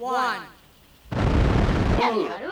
one. 음.